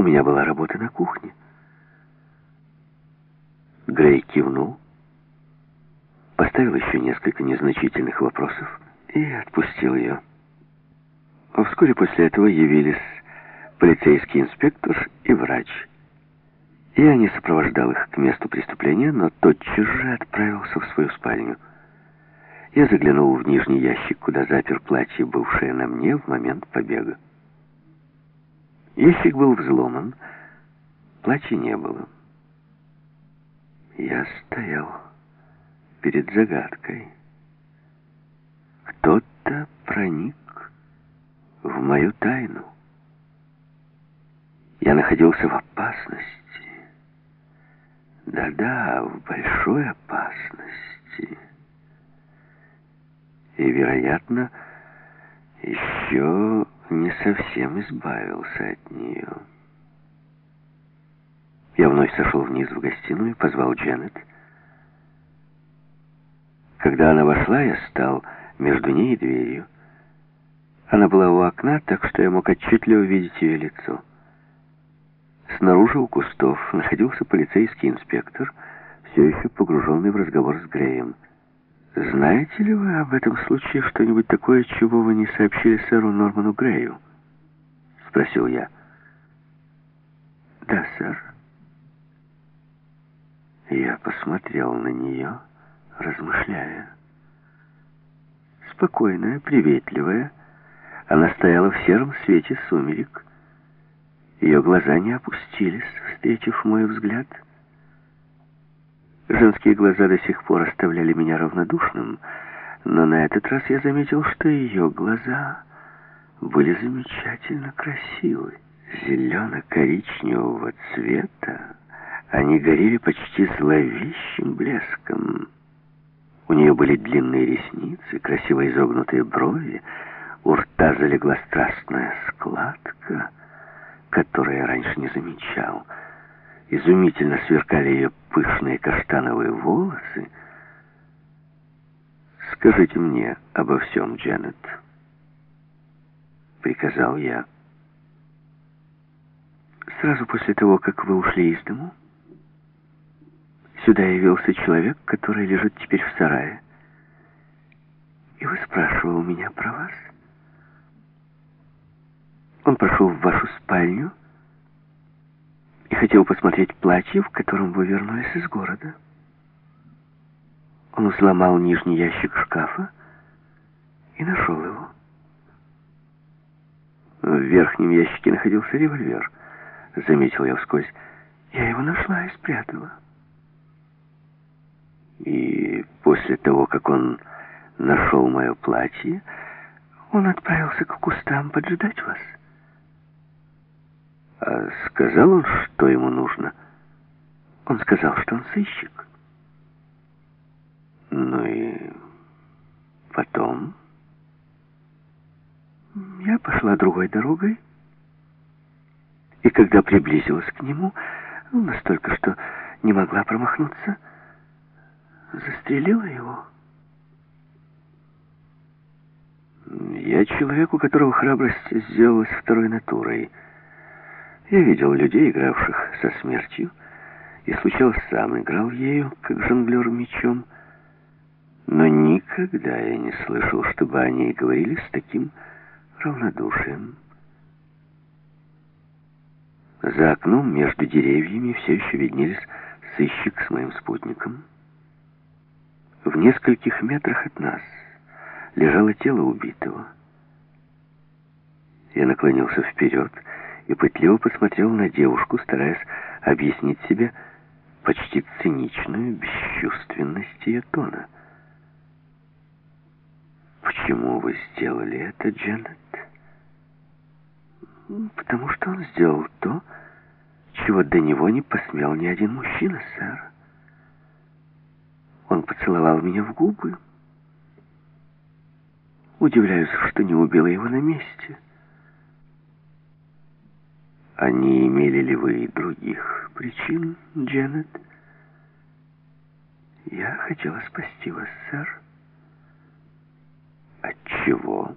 У меня была работа на кухне. Грей кивнул, поставил еще несколько незначительных вопросов и отпустил ее. Вскоре после этого явились полицейский инспектор и врач. Я не сопровождал их к месту преступления, но тотчас же отправился в свою спальню. Я заглянул в нижний ящик, куда запер платье, бывшее на мне в момент побега. Ящик был взломан, платья не было. Я стоял перед загадкой. Кто-то проник в мою тайну. Я находился в опасности. Да-да, в большой опасности. И, вероятно, еще не совсем избавился от нее. Я вновь сошел вниз в гостиную и позвал Дженнет. Когда она вошла, я стал между ней и дверью. Она была у окна, так что я мог отчетливо видеть ее лицо. Снаружи у кустов находился полицейский инспектор, все еще погруженный в разговор с Греем. «Знаете ли вы об этом случае что-нибудь такое, чего вы не сообщили сэру Норману Грею?» — спросил я. «Да, сэр». Я посмотрел на нее, размышляя. Спокойная, приветливая, она стояла в сером свете сумерек. Ее глаза не опустились, встретив мой взгляд. Женские глаза до сих пор оставляли меня равнодушным, но на этот раз я заметил, что ее глаза были замечательно красивы. Зелено-коричневого цвета они горели почти зловещим блеском. У нее были длинные ресницы, красиво изогнутые брови, у рта залегла страстная складка, которую я раньше не замечал. Изумительно сверкали ее пышные каштановые волосы. «Скажите мне обо всем, Дженнет», — приказал я. Сразу после того, как вы ушли из дому, сюда явился человек, который лежит теперь в сарае. И вы спрашивал меня про вас. Он прошел в вашу спальню и хотел посмотреть платье, в котором вы вернулись из города. Он взломал нижний ящик шкафа и нашел его. В верхнем ящике находился револьвер, заметил я вскользь. Я его нашла и спрятала. И после того, как он нашел мое платье, он отправился к кустам поджидать вас. А сказал он, что ему нужно? Он сказал, что он сыщик. Ну и потом... Я пошла другой дорогой, и когда приблизилась к нему, ну, настолько, что не могла промахнуться, застрелила его. Я человек, у которого храбрость сделалась второй натурой. Я видел людей, игравших со смертью, и случалось сам играл ею, как жонглер мечом, но никогда я не слышал, чтобы они говорили с таким равнодушием. За окном между деревьями все еще виднелись сыщик с моим спутником. В нескольких метрах от нас лежало тело убитого. Я наклонился вперед и пытливо посмотрел на девушку, стараясь объяснить себе почти циничную бесчувственность ее тона. «Почему вы сделали это, Дженнет?» «Потому что он сделал то, чего до него не посмел ни один мужчина, сэр. Он поцеловал меня в губы. Удивляюсь, что не убила его на месте». А не имели ли вы других причин, Дженнет? Я хотела спасти вас, сэр. От чего?